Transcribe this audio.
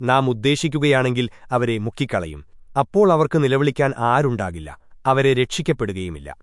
നാം ഉദ്ദേശിക്കുകയാണെങ്കിൽ അവരെ മുക്കിക്കളയും. അപ്പോൾ അവർക്ക് നിലവിളിക്കാൻ ആരുണ്ടാകില്ല. അവരെ രക്ഷിക്കപ്പെടുകയുമില്ല.